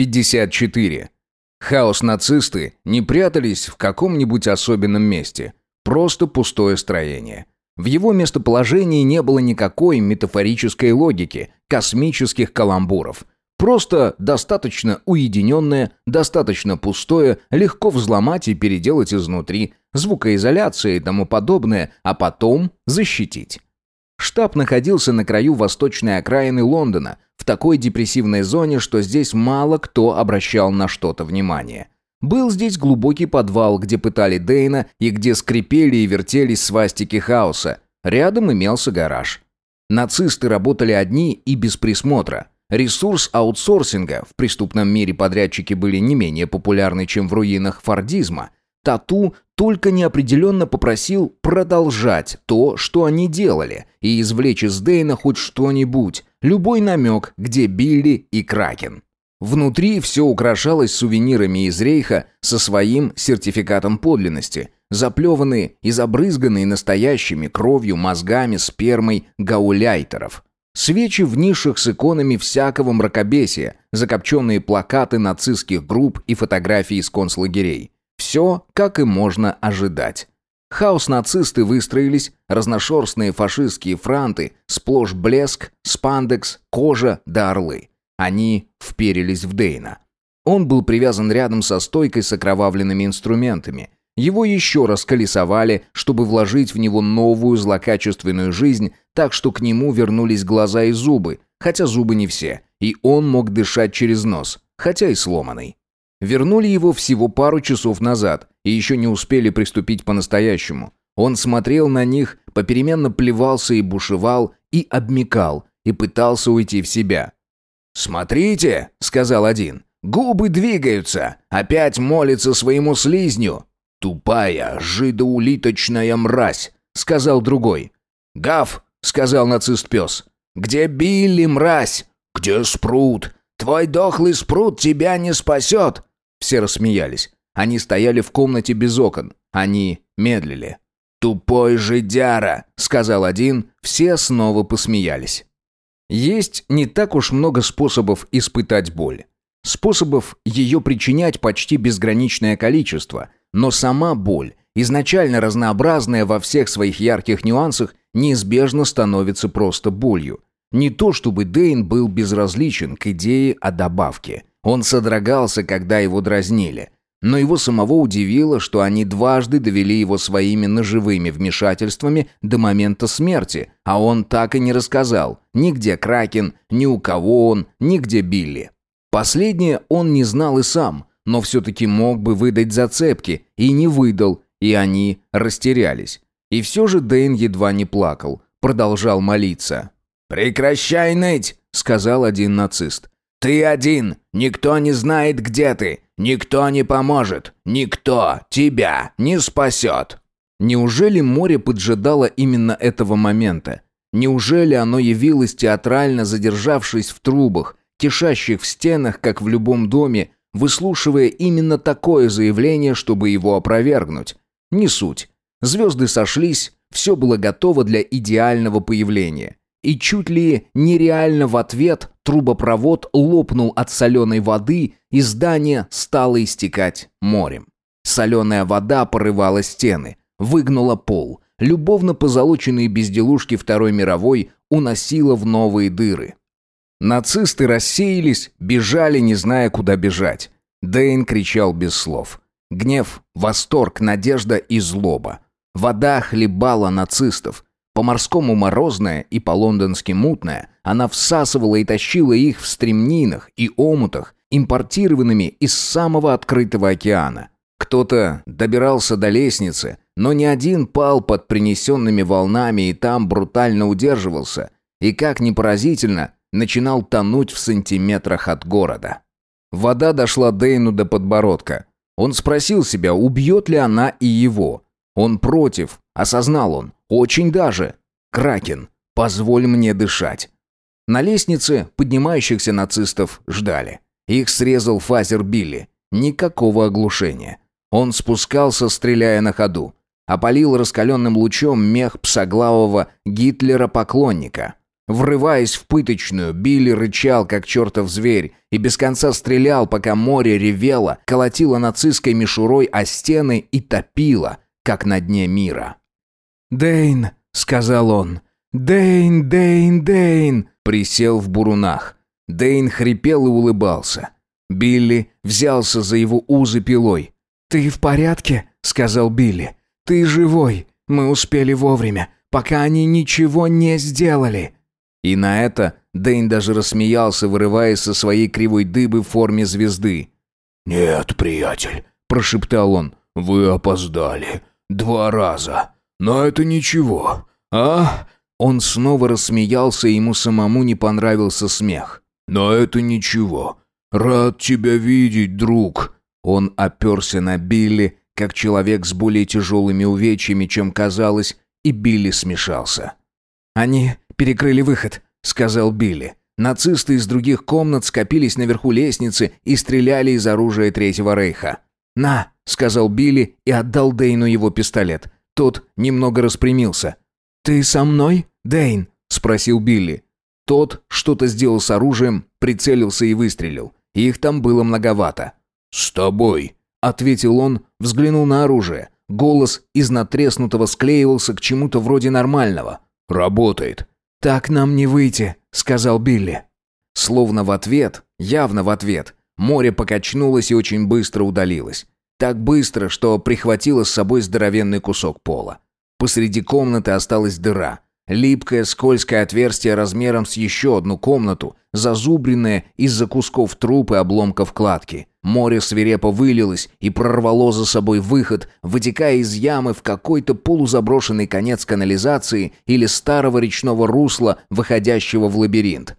54. Хаос-нацисты не прятались в каком-нибудь особенном месте. Просто пустое строение. В его местоположении не было никакой метафорической логики, космических каламбуров. Просто достаточно уединенное, достаточно пустое, легко взломать и переделать изнутри, звукоизоляция и тому подобное, а потом защитить. Штаб находился на краю восточной окраины Лондона, в такой депрессивной зоне, что здесь мало кто обращал на что-то внимание. Был здесь глубокий подвал, где пытали Дейна и где скрипели и вертелись свастики хаоса. Рядом имелся гараж. Нацисты работали одни и без присмотра. Ресурс аутсорсинга в преступном мире подрядчики были не менее популярны, чем в руинах фордизма. Тату только неопределенно попросил продолжать то, что они делали, и извлечь из Дейна хоть что-нибудь, любой намек, где Билли и Кракен. Внутри все украшалось сувенирами из рейха со своим сертификатом подлинности, заплеванные и забрызганные настоящими кровью, мозгами, спермой гауляйтеров. Свечи в нишах с иконами всякого мракобесия, закопченные плакаты нацистских групп и фотографии из концлагерей. Все, как и можно ожидать. Хаос-нацисты выстроились, разношерстные фашистские франты, сплошь блеск, спандекс, кожа да орлы. Они вперились в Дейна. Он был привязан рядом со стойкой с окровавленными инструментами. Его еще раз колесовали, чтобы вложить в него новую злокачественную жизнь, так что к нему вернулись глаза и зубы, хотя зубы не все, и он мог дышать через нос, хотя и сломанный. Вернули его всего пару часов назад, и еще не успели приступить по-настоящему. Он смотрел на них, попеременно плевался и бушевал, и обмекал, и пытался уйти в себя. «Смотрите», — сказал один, — «губы двигаются, опять молится своему слизню». «Тупая, жидоулиточная мразь», — сказал другой. «Гав», — сказал нацист-пес, — «где Билли, мразь? Где Спрут? Твой дохлый Спрут тебя не спасет!» Все рассмеялись. Они стояли в комнате без окон. Они медлили. «Тупой жидяра», — сказал один, все снова посмеялись. Есть не так уж много способов испытать боль. Способов ее причинять почти безграничное количество, но сама боль, изначально разнообразная во всех своих ярких нюансах, неизбежно становится просто болью. Не то чтобы Дейн был безразличен к идее о добавке. Он содрогался, когда его дразнили. Но его самого удивило, что они дважды довели его своими ножевыми вмешательствами до момента смерти, а он так и не рассказал, ни где Кракен, ни у кого он, ни где Билли. Последнее он не знал и сам, но все-таки мог бы выдать зацепки, и не выдал, и они растерялись. И все же Дэйн едва не плакал, продолжал молиться. «Прекращай ныть!» — сказал один нацист. «Ты один, никто не знает, где ты, Никто не поможет, никто тебя не спасет. Неужели море поджидало именно этого момента? Неужели оно явилось театрально задержавшись в трубах, кишащих в стенах, как в любом доме, выслушивая именно такое заявление, чтобы его опровергнуть? Не суть. Звезды сошлись, все было готово для идеального появления. И чуть ли нереально в ответ трубопровод лопнул от соленой воды, и здание стало истекать морем. Соленая вода порывала стены, выгнула пол, любовно позолоченные безделушки Второй мировой уносила в новые дыры. Нацисты рассеялись, бежали, не зная, куда бежать. Дэйн кричал без слов. Гнев, восторг, надежда и злоба. Вода хлебала нацистов. По-морскому морозная и по-лондонски мутная, она всасывала и тащила их в стремнинах и омутах, импортированными из самого открытого океана. Кто-то добирался до лестницы, но ни один пал под принесенными волнами и там брутально удерживался, и, как ни поразительно, начинал тонуть в сантиметрах от города. Вода дошла Дейну до подбородка. Он спросил себя, убьет ли она и его. Он против, осознал он, очень даже. Кракен, позволь мне дышать. На лестнице поднимающихся нацистов ждали. Их срезал фазер Билли. Никакого оглушения. Он спускался, стреляя на ходу. Опалил раскаленным лучом мех псоглавого Гитлера-поклонника. Врываясь в пыточную, Билли рычал, как чертов зверь, и без конца стрелял, пока море ревело, колотило нацистской мишурой о стены и топило, как на дне мира. «Дэйн», — сказал он, — «Дэйн, Дэйн, Дэйн», — присел в бурунах. Дэйн хрипел и улыбался. Билли взялся за его узы пилой. «Ты в порядке?» — сказал Билли. «Ты живой. Мы успели вовремя, пока они ничего не сделали». И на это Дэйн даже рассмеялся, вырываясь со своей кривой дыбы в форме звезды. «Нет, приятель», – прошептал он, – «вы опоздали. Два раза. Но это ничего. А?» Он снова рассмеялся, и ему самому не понравился смех. «Но это ничего. Рад тебя видеть, друг». Он оперся на Билли, как человек с более тяжелыми увечьями, чем казалось, и Билли смешался. «Они перекрыли выход», — сказал Билли. Нацисты из других комнат скопились наверху лестницы и стреляли из оружия Третьего Рейха. «На», — сказал Билли и отдал Дейну его пистолет. Тот немного распрямился. «Ты со мной, Дейн?» — спросил Билли. Тот что-то сделал с оружием, прицелился и выстрелил. Их там было многовато. «С тобой», — ответил он, взглянул на оружие. Голос из натреснутого склеивался к чему-то вроде нормального. «Работает. «Так нам не выйти», — сказал Билли. Словно в ответ, явно в ответ, море покачнулось и очень быстро удалилось. Так быстро, что прихватило с собой здоровенный кусок пола. Посреди комнаты осталась дыра. Липкое, скользкое отверстие размером с еще одну комнату, зазубренное из-за кусков трупа и обломков кладки. Море свирепо вылилось и прорвало за собой выход, вытекая из ямы в какой-то полузаброшенный конец канализации или старого речного русла, выходящего в лабиринт.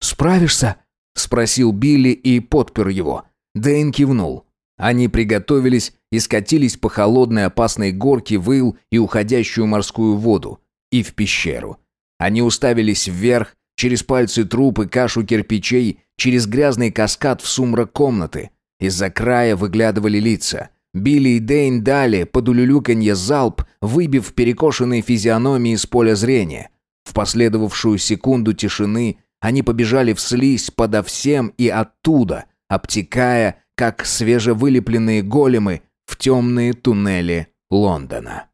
«Справишься?» — спросил Билли и подпер его. Дэйн кивнул. Они приготовились и скатились по холодной опасной горке в ил и уходящую морскую воду и в пещеру. Они уставились вверх, через пальцы трупы, кашу кирпичей, через грязный каскад в сумрак комнаты. Из-за края выглядывали лица. Билли и Дейн дали под улюлюканье залп, выбив перекошенные физиономии из поля зрения. В последовавшую секунду тишины они побежали вслизь подо всем и оттуда, обтекая, как свежевылепленные големы, в темные туннели Лондона.